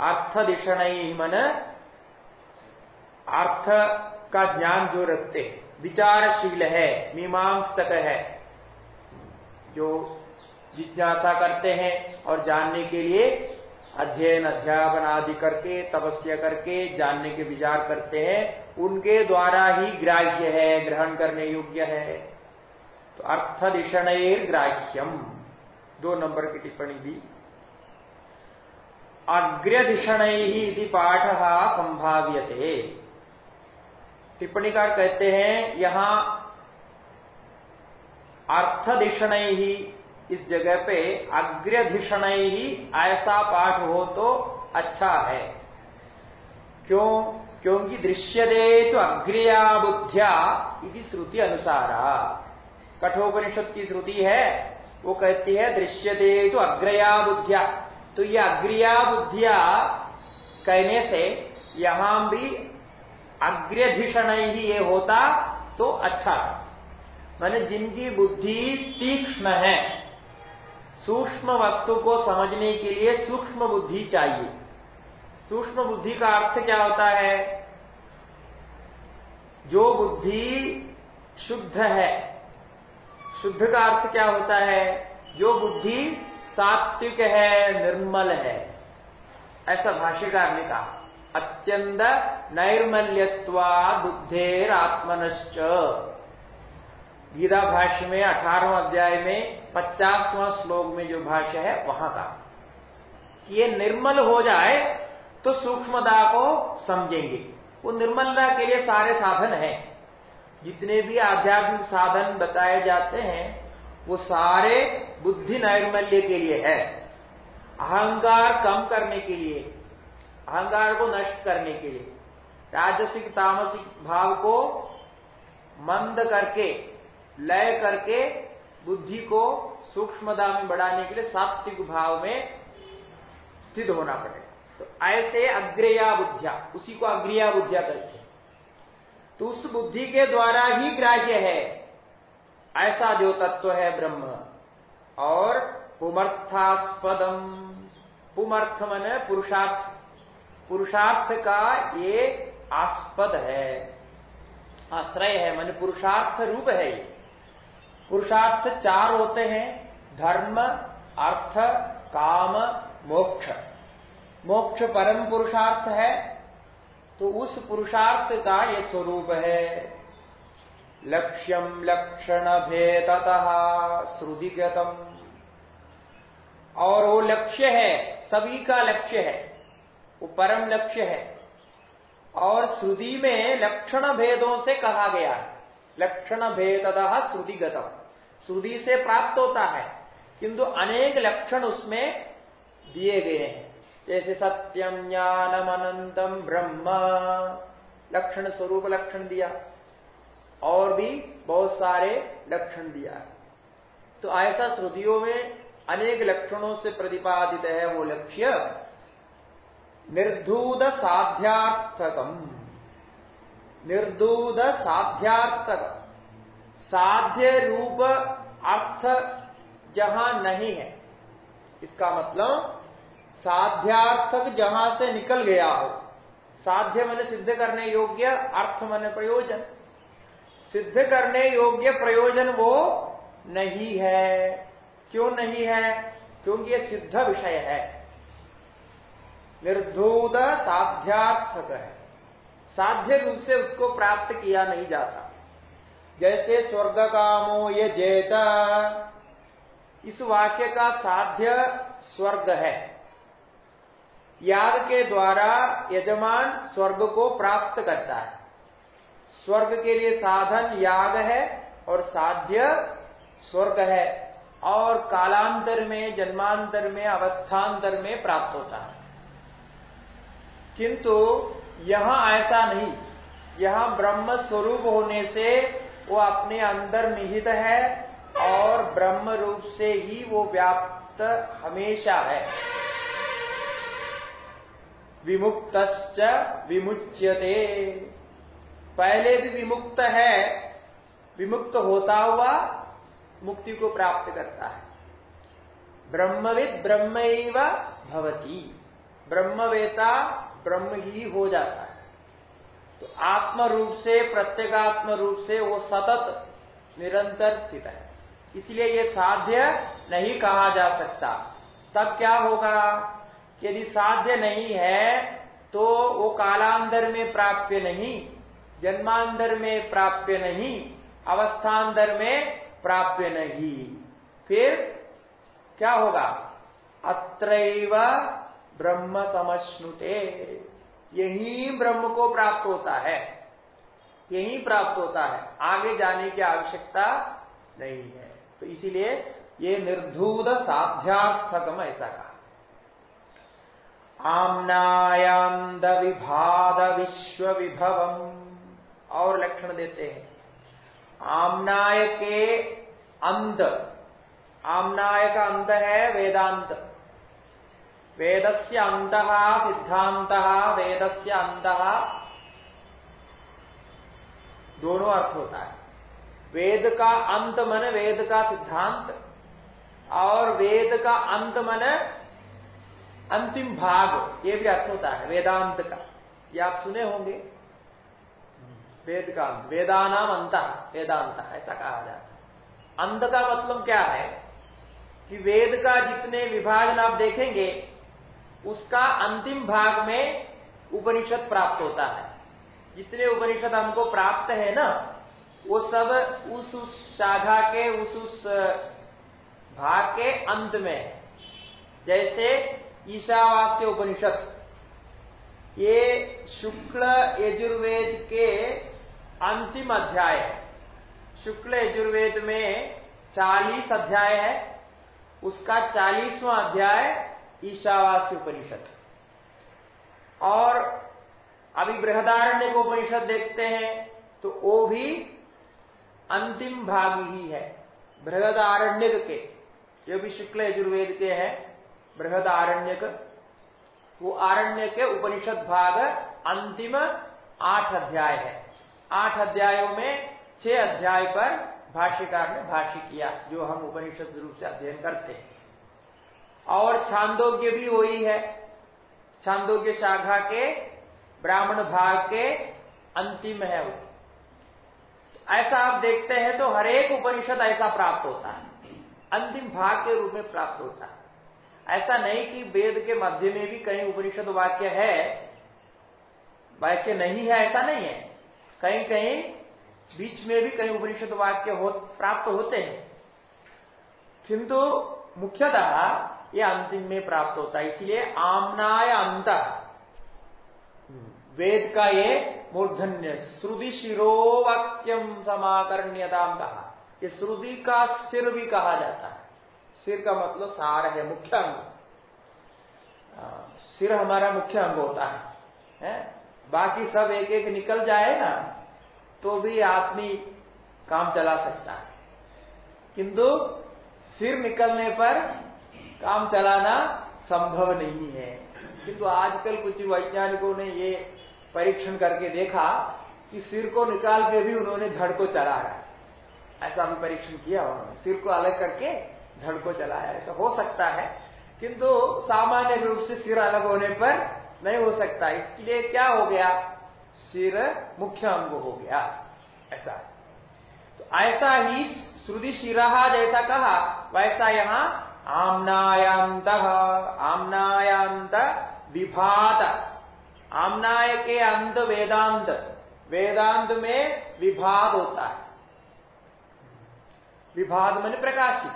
अर्थ दिशण मन, अर्थ का ज्ञान जो रखते विचारशील है, मीमांसक है, जो जिज्ञासा करते हैं और जानने के लिए अध्ययन, अध्यापन आदि करके, तपस्या करके जानने के विचार करते हैं, उनके द्वारा ही ग्राह्य है, ग्रहण करने योग्य है। तो अर्थ दिषण ग्राह्यम। दो नंबर की टिप्पणी दी। अग्रधिषण ही पाठ संभाव्यते। टिप्पणीकार कहते हैं, यहाँ अर्थधिषण ही इस जगह पे अग्रधिषण ही ऐसा पाठ हो तो अच्छा है। क्यों? क्योंकि दृश्यते तो अग्रिया बुद्धिया श्रुति अनुसार। कठोपनिषद की श्रुति है, वो कहती है, दृश्यते तो अग्रया बुद्धिया। तो ये अग्रिया बुद्धिया कहने से यहाँ भी अग्रधिषण ही ये होता तो अच्छा। मैंने जिनकी बुद्धि तीक्ष्ण है, सूक्ष्म वस्तु को समझने के लिए सूक्ष्म बुद्धि चाहिए। सूक्ष्म बुद्धि का अर्थ क्या होता है? जो बुद्धि शुद्ध है, शुद्ध का अर्थ क्या होता है? जो बुद्धि सात्विक है, निर्मल है। ऐसा भाष्यकार ने कहा। अत्यंत नैर्मल्यत्वा बुद्धेर आत्मनश्च गीता भाष्य में, अठारहवें अध्याय में, पचासवां श्लोक में जो भाष्य है, वहाँ का। ये निर्मल हो जाए तो सूक्ष्मता को समझेंगे। वो निर्मलता के लिए सारे साधन हैं। जितने भी आध्यात्मिक साधन बताए जाते हैं, वो सारे बुद्धि नैर्मल्य के लिए है। अहंकार कम करने के लिए अहंकार को नष्ट करने के लिए। राजसिक, तामसिक भाव को मंद करके, लय करके, बुद्धि को सूक्ष्मता में बढ़ाने के लिए सात्विक भाव में स्थित होना पड़ेगा तो ऐसे अग्रया बुद्धिया, उसी को अग्रिया बुद्धिया कहते तो उस बुद्धि के द्वारा ही ग्राह्य है। ऐसा जो तत्व है ब्रह्म। और पुमर्थास्पदम। पुमर्थ मन पुरुषार्थ। पुरुषार्थ का ये आस्पद है। आश्रय है, मन पुरुषार्थ रूप है ये। पुरुषार्थ चार होते हैं, धर्म, अर्थ, काम, मोक्ष। मोक्ष परम पुरुषार्थ है तो उस पुरुषार्थ का ये स्वरूप है। लक्ष्यम लक्षण भेदतः श्रुतिगतम। और वो लक्ष्य है, सभी का लक्ष्य है। वो परम लक्ष्य है। और श्रुति में लक्षण भेदों से कहा गया है। लक्षण भेद श्रुतिगतम। श्रुति से प्राप्त होता है, किंतु अनेक लक्षण उसमें दिए गए हैं। जैसे सत्यम, ज्ञानम, अनंतम, ब्रह्म, लक्षण स्वरूप लक्षण दिया। और भी बहुत सारे लक्षण दिया तो ऐसा श्रुतियों में अनेक लक्षणों से प्रतिपादित है वो लक्ष्य। निर्धूत साध्यार्थकम निर्धूत साध्यार्थक साध्य रूप अर्थ जहाँ नहीं है। इसका मतलब साध्यार्थक जहाँ से निकल गया हो। साध्य मन सिद्ध करने योग्य, अर्थ मन प्रयोजन। सिद्ध करने योग्य प्रयोजन वो नहीं है। क्यों नहीं है? क्योंकि ये सिद्ध विषय है। निर्धूत साध्यार्थक है। साध्य रूप से उसको प्राप्त किया नहीं जाता। जैसे स्वर्ग कामो ये जेता इस वाक्य का साध्य स्वर्ग है। याग के द्वारा यजमान स्वर्ग को प्राप्त करता है। स्वर्ग के लिए साधन याग है और साध्य स्वर्ग है और कालांतर में, जन्मांतर में, अवस्थांतर में प्राप्त होता है। किंतु यहाँ ऐसा नहीं। यहाँ ब्रह्म स्वरूप होने से वो अपने अंदर निहित है और ब्रह्म रूप से ही वो व्याप्त हमेशा है। विमुक्त विमुच्यते। पहले भी विमुक्त है, विमुक्त होता हुआ मुक्ति को प्राप्त करता है। ब्रह्मविद ब्रह्म भवती। ब्रह्मवेता ब्रह्म ही हो जाता है। तो आत्म रूप से, प्रत्येगात्म रूप से वो सतत निरंतर स्थित है। इसलिए ये साध्य नहीं कहा जा सकता। तब क्या होगा? यदि साध्य नहीं है तो वो कालांतर में प्राप्य नहीं, जन्मांतर में प्राप्य नहीं, अवस्थांतर में प्राप्य नहीं। फिर क्या होगा? अत्रैव ब्रह्म समश्नुते। यही ब्रह्म को प्राप्त होता है। यही प्राप्त होता है। आगे जाने की आवश्यकता नहीं है। तो इसीलिए ये निर्धूत साध्यार्थकम ऐसा कहा। आमनायांद विभाद विश्व विभवम और लक्षण देते हैं। आमनाय के अंत आमनाय का अंत है वेदांत। वेदस्य अंत सिद्धांत वेदस्य अंत दोनों अर्थ होता है। वेद का अंत मन वेद का सिद्धांत और वेद का अंत मन अंतिम भाग। ये भी अर्थ होता है, वेदांत का। ये आप सुने होंगे। वेद का अंत। वेदानाम अंत, वेदांत, ऐसा कहा जाता है। अंत का मतलब क्या है? कि वेद का जितने विभाजन आप देखेंगे उसका अंतिम भाग में उपनिषद प्राप्त होता है। जितने उपनिषद हमको प्राप्त है ना, वो सब उस उस शाखा के, उस उस भाग के अंत में जैसे ईशावास्य उपनिषद, ये शुक्ल यजुर्वेद के अंतिम अध्याय शुक्ल यजुर्वेद में चालीस अध्याय है, उसका चालीसवां अध्याय ईशावास्य उपनिषद। और अभी बृहदारण्य को उपनिषद देखते हैं तो वो भी अंतिम भाग ही है बृहदारण्य के। जो भी शुक्ल यजुर्वेद के हैं, बृहदारण्यक, वो आरण्य के उपनिषद भाग अंतिम आठ अध्याय है। आठ अध्यायों में छह अध्याय पर भाष्यकार ने भाष्य किया, जो हम उपनिषद रूप से अध्ययन करते हैं। और छांदोग्य भी वही है। छांदोग्य शाखा के ब्राह्मण भाग के अंतिम है वो। ऐसा आप देखते हैं तो हरेक उपनिषद ऐसा प्राप्त होता है। अंतिम भाग के रूप में प्राप्त होता है। ऐसा नहीं कि वेद के मध्य में भी कहीं उपनिषद वाक्य है। वाक्य नहीं है ऐसा नहीं है। कहीं कहीं बीच में भी कहीं उपनिषद वाक्य हो, प्राप्त होते हैं। किंतु मुख्यतः ये अंतिम में प्राप्त होता है। इसलिए आमनाय अंत। वेद का ये मूर्धन्य श्रुति शिरोवाक्यम समाकर्ण्यताम कहा ये श्रुति का सिर भी कहा जाता है। सिर का मतलब सार है मुख्य अंग। सिर हमारा मुख्य अंग होता है, है? बाकी सब एक एक निकल जाए ना तो भी आदमी काम चला सकता है। किंतु सिर निकलने पर काम चलाना संभव नहीं है। किंतु तो आजकल कुछ वैज्ञानिकों ने ये परीक्षण करके देखा कि सिर को निकाल के भी उन्होंने धड़ को चलाया। ऐसा भी परीक्षण किया उन्होंने। सिर को अलग करके धड़ को चलाया। ऐसा हो सकता है। किंतु सामान्य रूप से सिर अलग होने पर नहीं हो सकता। इसके लिए क्या हो गया? सिर मुख्य अंग हो गया। ऐसा। तो ऐसा ही श्रुति शिरा जैसा कहा, वैसा यहाँ आमनायांत आमनायांत विभात। आमनाय के अंत वेदांत। वेदांत में विभाग होता है। विभाग मन प्रकाशित।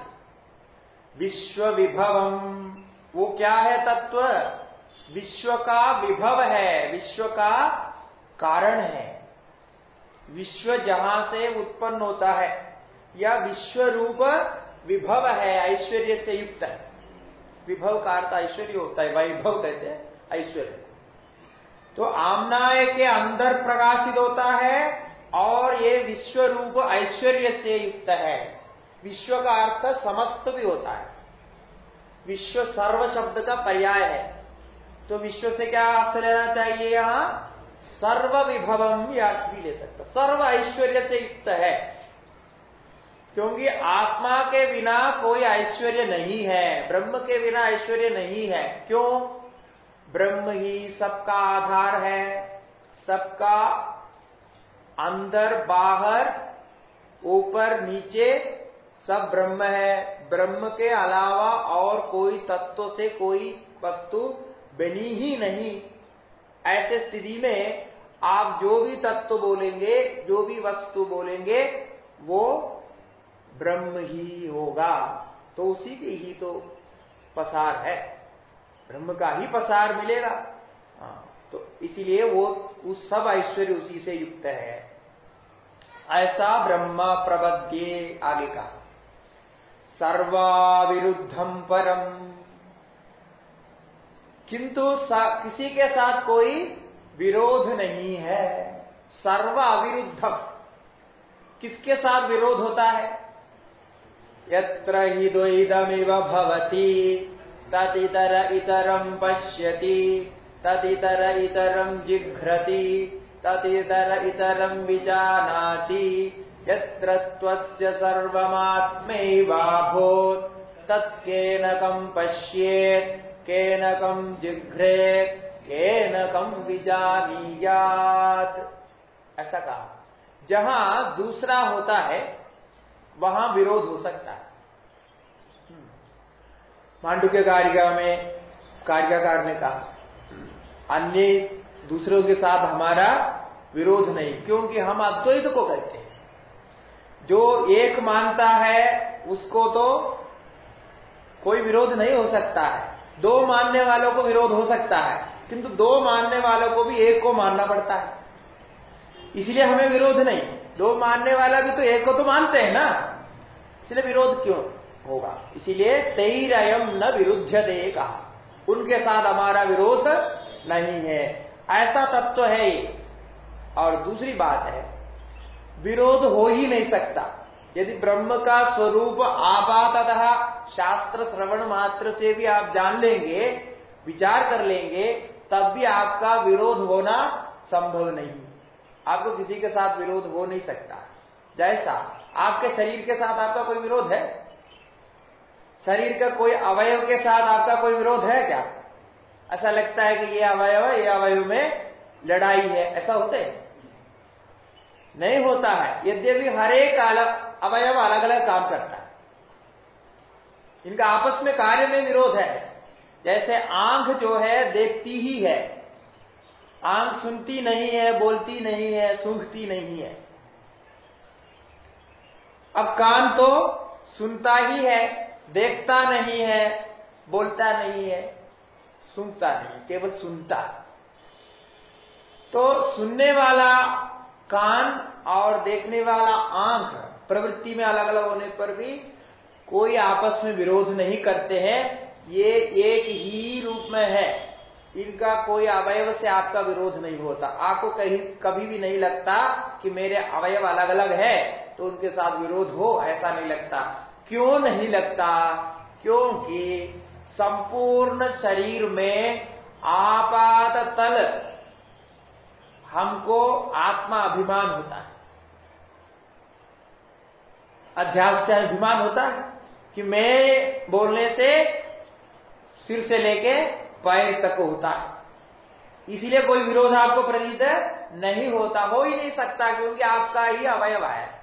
विश्व विभवम वो क्या है तत्व? विश्व का विभव है। विश्व का कारण है। विश्व जहाँ से उत्पन्न होता है। या विश्व रूप विभव है, ऐश्वर्य से युक्त है। विभव का अर्थ ऐश्वर्य होता है, वैभव कहते हैं, ऐश्वर्य। तो आमनाय के अंदर प्रकाशित होता है और ये विश्व रूप ऐश्वर्य से युक्त है। विश्व का अर्थ समस्त भी होता है। विश्व सर्व शब्द का पर्याय है। तो विश्व से क्या अर्थ लेना चाहिए यहाँ? सर्व विभवम या भी ले सकता। सर्व ऐश्वर्य से युक्त है। क्योंकि आत्मा के बिना कोई ऐश्वर्य नहीं है, ब्रह्म के बिना ऐश्वर्य नहीं है। क्यों? ब्रह्म ही सबका आधार है, सबका अंदर, बाहर, ऊपर, नीचे सब ब्रह्म है। ब्रह्म के अलावा और कोई तत्व से कोई वस्तु बनी ही नहीं। ऐसे स्थिति में आप जो भी तत्व बोलेंगे, जो भी वस्तु बोलेंगे, वो ब्रह्म ही होगा। तो उसी की ही तो पसार है। ब्रह्म का ही पसार मिलेगा। हाँ, तो इसीलिए वो उस सब ऐश्वर्य उसी से युक्त है। ऐसा ब्रह्मा प्रबद्ये आगे का। सर्वाविरुद्धम परम। किंतु किसी के साथ कोई विरोध नहीं है। सर्व अविरुद्धम किसके साथ विरोध होता है? यत्र हि द्वैदमिव तदितर इतरम पश्यति। तदितर इतरम जिघ्रति। तदितर इतरम विजानाति। यत्र त्वस्य सर्वमात्मैवाभूत्। तत्केन कम् पश्येत् केन ऐसा कहा। जहाँ दूसरा होता है वहाँ विरोध हो सकता है। मांडू के कारिका में कार्यकार ने कहा, अन्य दूसरों के साथ हमारा विरोध नहीं, क्योंकि हम अद्वैत को कहते हैं। जो एक मानता है, उसको तो कोई विरोध नहीं हो सकता है। दो मानने वालों को विरोध हो सकता है, किंतु दो मानने वालों को भी एक को मानना पड़ता है। इसलिए हमें विरोध नहीं। दो मानने वाला भी तो एक को तो मानते हैं ना। इसलिए विरोध क्यों होगा? इसीलिए तेरयम न विरुद्ध दे कहा। उनके साथ हमारा विरोध नहीं है। ऐसा तत्व है और दूसरी बात है, विरोध हो ही नहीं सकता। यदि ब्रह्म का स्वरूप आपातः शास्त्र श्रवण मात्र से भी आप जान लेंगे, विचार कर लेंगे, तब भी आपका विरोध होना संभव नहीं। आपको किसी के साथ विरोध हो नहीं सकता। जैसा आपके शरीर के साथ आपका कोई विरोध है? शरीर का कोई अवयव के साथ आपका कोई विरोध है क्या? ऐसा लगता है कि ये अवयव है, ये अवयव में लड़ाई है। ऐसा होता है? नहीं होता है। यद्यपि हर एक अवयव अलग अलग काम करता है। इनका आपस में कार्य में विरोध है। जैसे आँख जो है, देखती ही है। आँख सुनती नहीं है, बोलती नहीं है, सूंघती नहीं है। अब कान तो सुनता ही है, देखता नहीं है, बोलता नहीं है, सुनता नहीं, केवल सुनता। तो सुनने वाला कान और देखने वाला आँख प्रवृत्ति में अलग अलग होने पर भी कोई आपस में विरोध नहीं करते हैं। ये एक ही रूप में है। इनका कोई अवयव से आपका विरोध नहीं होता। आपको कहीं कभी भी नहीं लगता कि मेरे अवयव अलग अलग है। तो उनके साथ विरोध हो, ऐसा नहीं लगता। क्यों नहीं लगता? क्योंकि संपूर्ण शरीर में आपात तल हमको आत्मा अभिमान होता है। अध्यास से अभिमान होता है कि मैं बोलने से सिर से लेके पैर तक होता है। इसलिए कोई विरोध आपको प्रतीत नहीं होता, हो ही नहीं सकता, क्योंकि आपका ही अवयव है।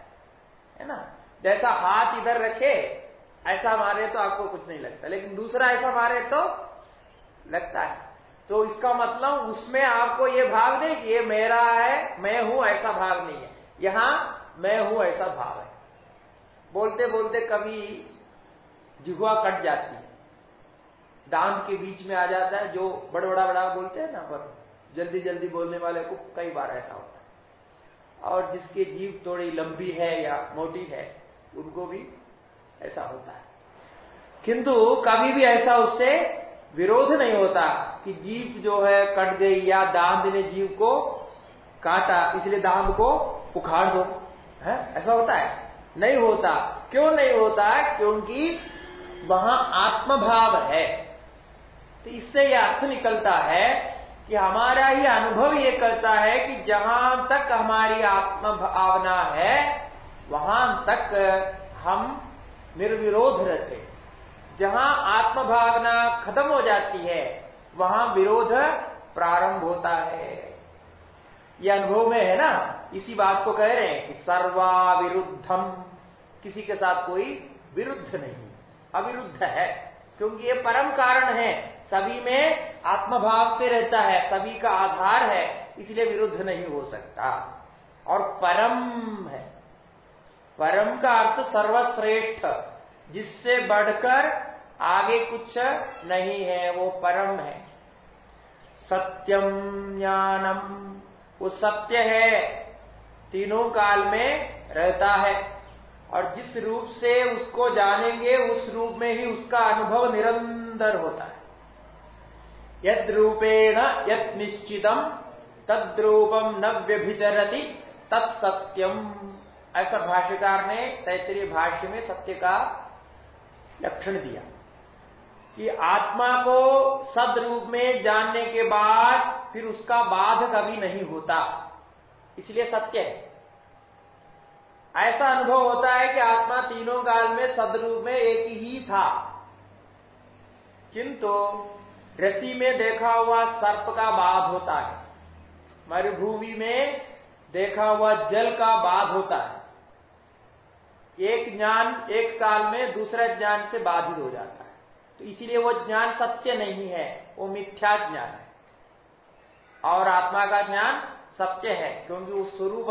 है ना? जैसा हाथ इधर रखे, ऐसा मारे तो आपको कुछ नहीं लगता। लेकिन दूसरा ऐसा मारे तो लगता है। तो इसका मतलब उसमें आपको ये भाव नहीं कि ये मेरा है, मैं हूँ, ऐसा भाव नहीं है। यहाँ, मैं हूँ, ऐसा भाव है। बोलते बोलते कभी जिहुआ कट जाती है। दांत के बीच में आ जाता है, जो बड़ा बड़ा बड़ा बोलते हैं ना, पर जल्दी जल्दी बोलने वाले को कई बार ऐसा होता है। और जिसकी जीव थोड़ी लंबी है या मोटी है, उनको भी ऐसा होता है। किंतु कभी भी ऐसा उससे विरोध नहीं होता कि जीव जो है कट गई या दांत ने जीव को काटा, इसलिए दांत को उखाड़ दो, है? ऐसा होता है। नहीं होता। क्यों नहीं होता? क्योंकि वहाँ आत्मभाव है। तो इससे यह अर्थ निकलता है कि हमारा ही अनुभव ये कहता है कि जहाँ तक हमारी आत्म भावना है, वहाँ तक हम निर्विरोध रहते जहाँ आत्म भावना खत्म हो जाती है, वहाँ विरोध प्रारंभ होता है। ये अनुभव में है ना? इसी बात को कह रहे हैं कि सर्वा विरुद्धम किसी के साथ कोई विरुद्ध नहीं, अविरुद्ध है, क्योंकि ये परम कारण है। सभी में आत्मभाव से रहता है, सभी का आधार है, इसलिए विरुद्ध नहीं हो सकता। और परम है। परम का अर्थ सर्वश्रेष्ठ, जिससे बढ़कर आगे कुछ नहीं है, वो परम है। सत्यम ज्ञानम, वो सत्य है, तीनों काल में रहता है। और जिस रूप से उसको जानेंगे, उस रूप में ही उसका अनुभव निरंतर होता है। यद रूपेण यद निश्चितम तद्रूपम न व्यभिचरती, तत्सत्यम। ऐसा भाष्यकार ने तैतरीय भाष्य में सत्य का लक्षण दिया कि आत्मा को सदरूप में जानने के बाद फिर उसका बाध कभी नहीं होता। इसलिए सत्य है। ऐसा अनुभव होता है कि आत्मा तीनों काल में सदरूप में एक ही था। किंतु रसी में देखा हुआ सर्प का बाध होता है। मरुभूमि में देखा हुआ जल का बाध होता है। एक ज्ञान एक काल में दूसरे ज्ञान से बाधित हो जाता है। तो इसीलिए वो ज्ञान सत्य नहीं है, वो मिथ्या ज्ञान है। और आत्मा का ज्ञान सत्य है, क्योंकि वो स्वरूप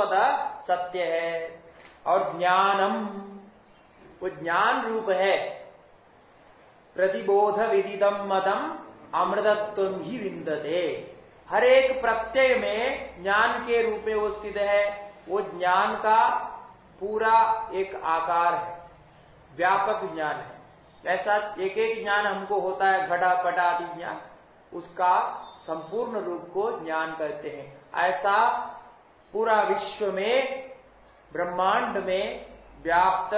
सत्य है। और ज्ञानम, वो ज्ञान रूप है। प्रतिबोध विदिदम मदम अमृतत्व ही विंदते हर एक प्रत्यय में ज्ञान के रूप में वो स्थित है। वो ज्ञान का पूरा एक आकार है। व्यापक ज्ञान है। ऐसा एक एक ज्ञान हमको होता है घटा पटा आदि ज्ञान। उसका संपूर्ण रूप को ज्ञान कहते हैं। ऐसा पूरा विश्व में, ब्रह्मांड में व्याप्त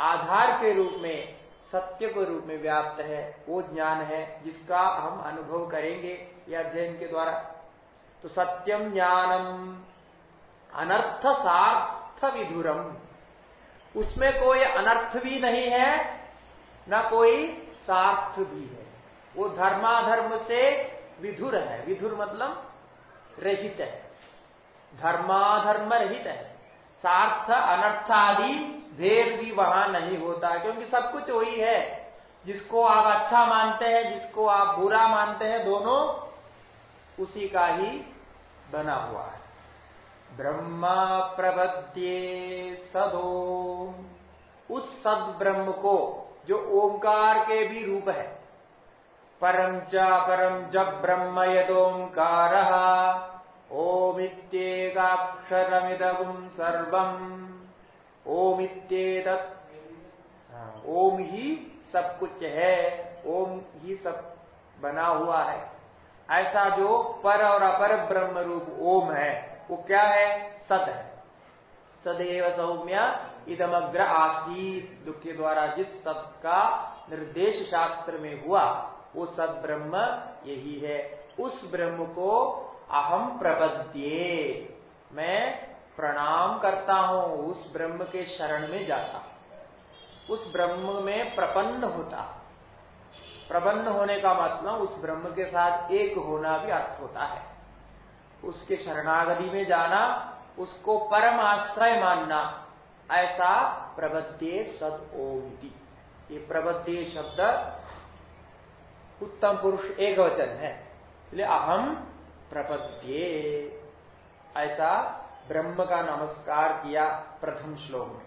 आधार के रूप में सत्य के रूप में व्याप्त है, वो ज्ञान है, जिसका हम अनुभव करेंगे या अध्ययन के द्वारा। तो सत्यम ज्ञानम, अनर्थ सार्थ विधुरम। उसमें कोई अनर्थ भी नहीं है, न कोई सार्थ भी है। वो धर्माधर्म से विधुर है। विधुर मतलब रहित है। धर्माधर्म रहित है। सार्थ, अनर्थ आदि भेद भी वहाँ नहीं होता, क्योंकि सब कुछ वही है। जिसको आप अच्छा मानते हैं, जिसको आप बुरा मानते हैं, दोनों उसी का ही बना हुआ है। ब्रह्मा प्रबद्ये सदो। उस सद ब्रह्म को, जो ओंकार के भी रूप है, परम च परम जब ब्रह्म यदोकार ओमित्येकाक्षरमिदगुम सर्वम। ओमित्येत ओम ही सब कुछ है। ओम ही सब बना हुआ है। ऐसा जो पर और अपर ब्रह्म रूप ओम है, वो क्या है? सद है। सदैव सौम्य इदमग्र आसीत। दुख के द्वारा जिस सब का निर्देश शास्त्र में हुआ, वो सद ब्रह्म यही है। उस ब्रह्म को अहम प्रबद्ये। मैं प्रणाम करता हूँ, उस ब्रह्म के शरण में जाता उस ब्रह्म में प्रपन्न होता प्रबन्न होने का मतलब उस ब्रह्म के साथ एक होना भी अर्थ होता है। उसके शरणागति में जाना, उसको परम आश्रय मानना, ऐसा प्रबद्धे सद ओम ये प्रबद्धे शब्द उत्तम पुरुष एक वचन है अहम प्रपद्ये, ऐसा ब्रह्म का नमस्कार किया प्रथम श्लोक में।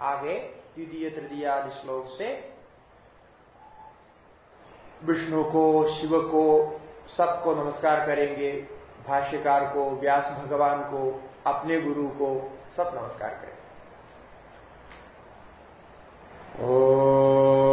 आगे द्वितीय, तृतीय आदि श्लोक से विष्णु को, शिव को सबको नमस्कार करेंगे, भाष्यकार को, व्यास भगवान को, अपने गुरु को सब नमस्कार करेंगे। पूर्णमद